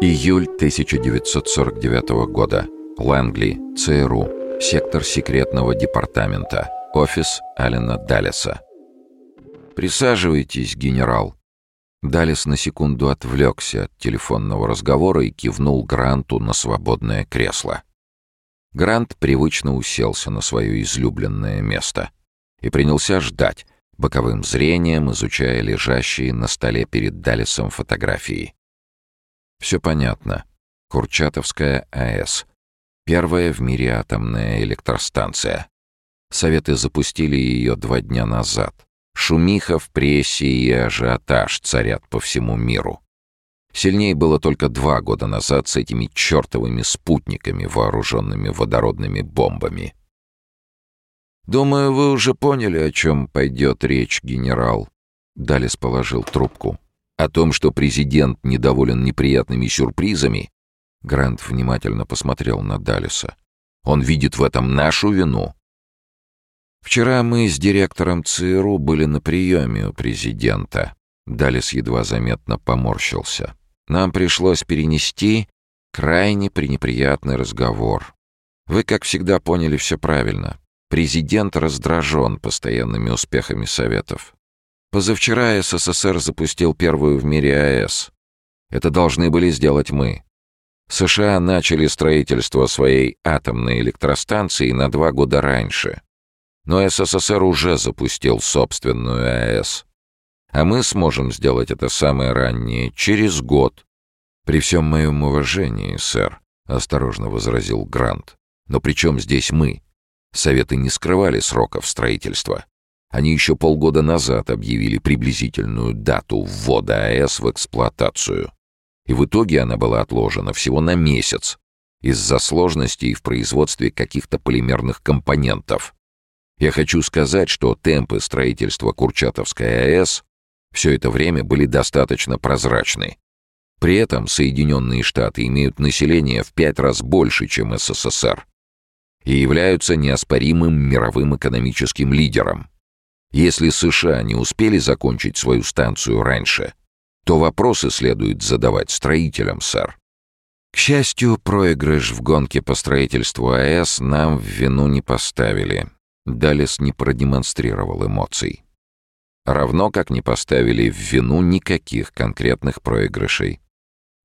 Июль 1949 года. Лэнгли, ЦРУ. Сектор секретного департамента. Офис Алена Даллеса. «Присаживайтесь, генерал». Даллес на секунду отвлекся от телефонного разговора и кивнул Гранту на свободное кресло. Грант привычно уселся на свое излюбленное место и принялся ждать, боковым зрением изучая лежащие на столе перед Даллесом фотографии. Все понятно. Курчатовская АЭС. Первая в мире атомная электростанция. Советы запустили ее два дня назад. Шумиха в прессе и ажиотаж царят по всему миру. Сильнее было только два года назад с этими чертовыми спутниками, вооруженными водородными бомбами. «Думаю, вы уже поняли, о чем пойдет речь, генерал». Далис положил трубку. О том, что президент недоволен неприятными сюрпризами, Грант внимательно посмотрел на Далиса. Он видит в этом нашу вину. Вчера мы с директором ЦРУ были на приеме у президента. Далис едва заметно поморщился. Нам пришлось перенести крайне пренеприятный разговор. Вы, как всегда, поняли все правильно. Президент раздражен постоянными успехами Советов. Позавчера СССР запустил первую в мире АЭС. Это должны были сделать мы. США начали строительство своей атомной электростанции на два года раньше. Но СССР уже запустил собственную АЭС. А мы сможем сделать это самое раннее, через год. «При всем моем уважении, сэр», — осторожно возразил Грант. «Но при чем здесь мы? Советы не скрывали сроков строительства. Они еще полгода назад объявили приблизительную дату ввода АЭС в эксплуатацию. И в итоге она была отложена всего на месяц из-за сложностей в производстве каких-то полимерных компонентов. Я хочу сказать, что темпы строительства Курчатовской АЭС все это время были достаточно прозрачны. При этом Соединенные Штаты имеют население в пять раз больше, чем СССР, и являются неоспоримым мировым экономическим лидером. Если США не успели закончить свою станцию раньше, то вопросы следует задавать строителям, сэр. К счастью, проигрыш в гонке по строительству АЭС нам в вину не поставили. Далес не продемонстрировал эмоций. Равно как не поставили в вину никаких конкретных проигрышей.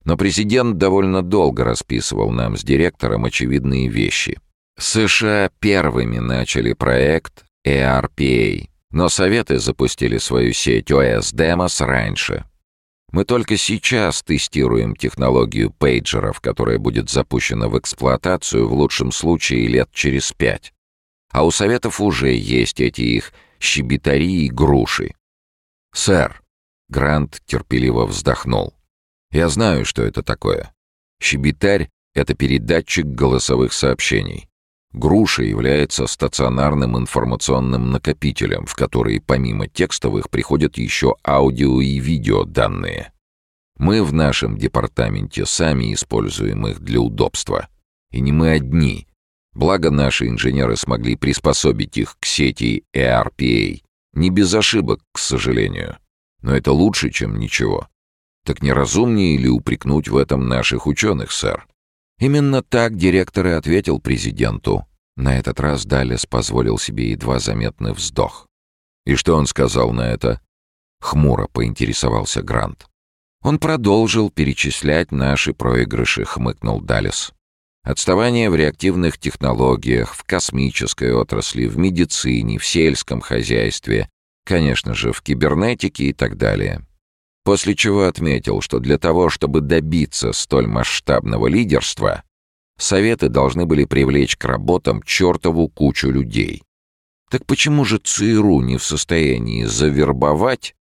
Но президент довольно долго расписывал нам с директором очевидные вещи. США первыми начали проект ERPA, но Советы запустили свою сеть OS Demos раньше. Мы только сейчас тестируем технологию пейджеров, которая будет запущена в эксплуатацию в лучшем случае лет через пять. А у Советов уже есть эти их щебетари и груши. «Сэр», — Грант терпеливо вздохнул, — «я знаю, что это такое. Щебетарь — это передатчик голосовых сообщений. Груша является стационарным информационным накопителем, в который помимо текстовых приходят еще аудио и видео данные. Мы в нашем департаменте сами используем их для удобства. И не мы одни. Благо наши инженеры смогли приспособить их к сети ERPA. Не без ошибок, к сожалению. Но это лучше, чем ничего. Так не разумнее ли упрекнуть в этом наших ученых, сэр? Именно так директор и ответил президенту. На этот раз Даллес позволил себе едва заметный вздох. «И что он сказал на это?» Хмуро поинтересовался Грант. «Он продолжил перечислять наши проигрыши», — хмыкнул Даллес. «Отставание в реактивных технологиях, в космической отрасли, в медицине, в сельском хозяйстве, конечно же, в кибернетике и так далее. После чего отметил, что для того, чтобы добиться столь масштабного лидерства, Советы должны были привлечь к работам чертову кучу людей. Так почему же ЦРУ не в состоянии завербовать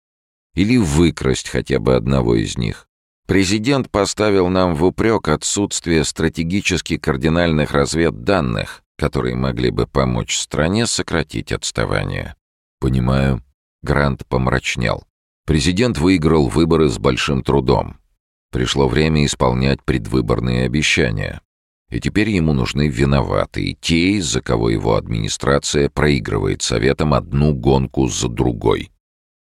или выкрасть хотя бы одного из них? Президент поставил нам в упрек отсутствие стратегически кардинальных разведданных, которые могли бы помочь стране сократить отставание. Понимаю. Грант помрачнел. Президент выиграл выборы с большим трудом. Пришло время исполнять предвыборные обещания. И теперь ему нужны виноватые, те, из-за кого его администрация проигрывает советом одну гонку за другой.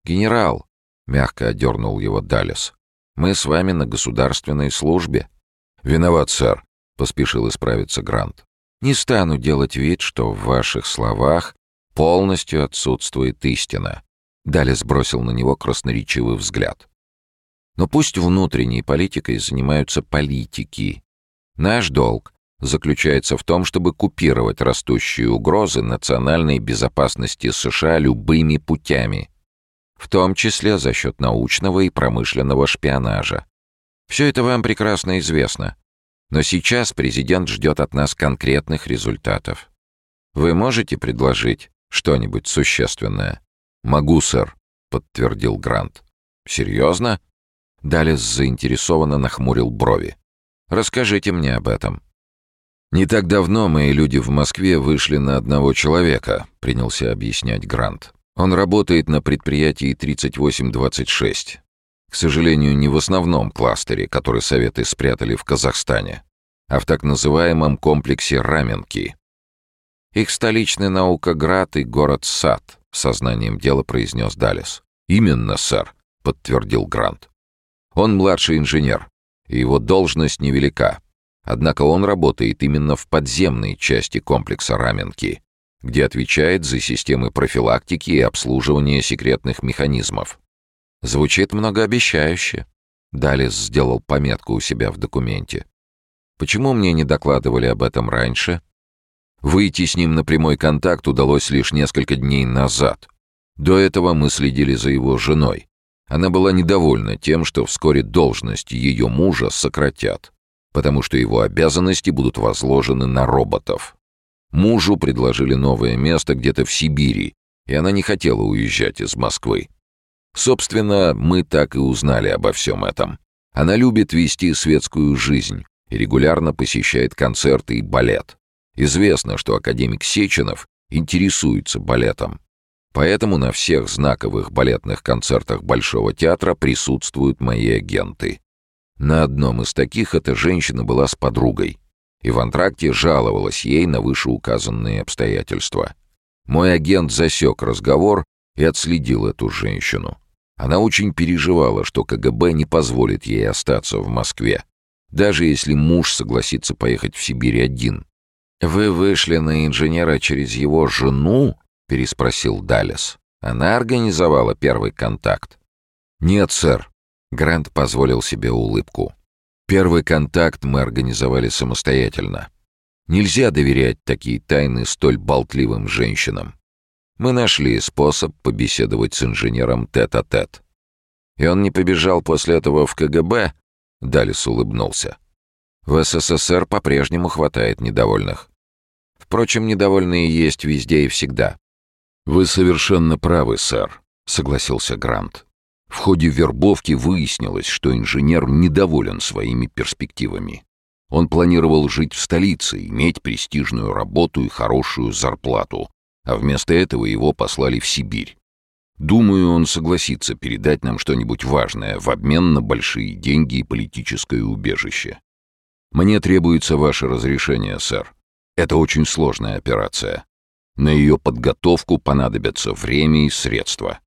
«Генерал», — мягко одернул его Далес, — Мы с вами на государственной службе». «Виноват, сэр», — поспешил исправиться Грант. «Не стану делать вид, что в ваших словах полностью отсутствует истина». Далее сбросил на него красноречивый взгляд. «Но пусть внутренней политикой занимаются политики. Наш долг заключается в том, чтобы купировать растущие угрозы национальной безопасности США любыми путями, в том числе за счет научного и промышленного шпионажа. Все это вам прекрасно известно. Но сейчас президент ждет от нас конкретных результатов. Вы можете предложить что-нибудь существенное? «Могу, сэр», — подтвердил Грант. «Серьезно?» Далес заинтересованно нахмурил брови. «Расскажите мне об этом». «Не так давно мои люди в Москве вышли на одного человека», — принялся объяснять Грант. «Он работает на предприятии 3826. К сожалению, не в основном кластере, который Советы спрятали в Казахстане, а в так называемом комплексе Раменки. Их столичный наукоград и город Сад», — сознанием дела произнес Далес. «Именно, сэр», — подтвердил Грант. «Он младший инженер, и его должность невелика». Однако он работает именно в подземной части комплекса Раменки, где отвечает за системы профилактики и обслуживания секретных механизмов. Звучит многообещающе. Далис сделал пометку у себя в документе. Почему мне не докладывали об этом раньше? Выйти с ним на прямой контакт удалось лишь несколько дней назад. До этого мы следили за его женой. Она была недовольна тем, что вскоре должность ее мужа сократят потому что его обязанности будут возложены на роботов. Мужу предложили новое место где-то в Сибири, и она не хотела уезжать из Москвы. Собственно, мы так и узнали обо всем этом. Она любит вести светскую жизнь и регулярно посещает концерты и балет. Известно, что академик Сеченов интересуется балетом. Поэтому на всех знаковых балетных концертах Большого театра присутствуют мои агенты. На одном из таких эта женщина была с подругой, и в антракте жаловалась ей на вышеуказанные обстоятельства. Мой агент засек разговор и отследил эту женщину. Она очень переживала, что КГБ не позволит ей остаться в Москве, даже если муж согласится поехать в Сибирь один. «Вы вышли на инженера через его жену?» — переспросил Далес. «Она организовала первый контакт?» «Нет, сэр. Грант позволил себе улыбку. Первый контакт мы организовали самостоятельно. Нельзя доверять такие тайны столь болтливым женщинам. Мы нашли способ побеседовать с инженером тет-а-тет. -тет. И он не побежал после этого в КГБ? Далис улыбнулся. В СССР по-прежнему хватает недовольных. Впрочем, недовольные есть везде и всегда. «Вы совершенно правы, сэр», — согласился Грант. В ходе вербовки выяснилось, что инженер недоволен своими перспективами. Он планировал жить в столице, иметь престижную работу и хорошую зарплату, а вместо этого его послали в Сибирь. Думаю, он согласится передать нам что-нибудь важное в обмен на большие деньги и политическое убежище. Мне требуется ваше разрешение, сэр. Это очень сложная операция. На ее подготовку понадобятся время и средства.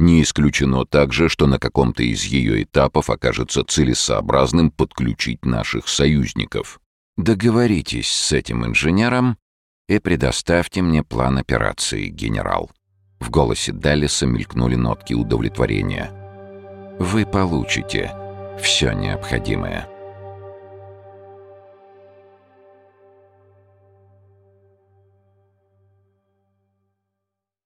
Не исключено также, что на каком-то из ее этапов окажется целесообразным подключить наших союзников. Договоритесь с этим инженером и предоставьте мне план операции, генерал. В голосе Даллиса мелькнули нотки удовлетворения. Вы получите все необходимое.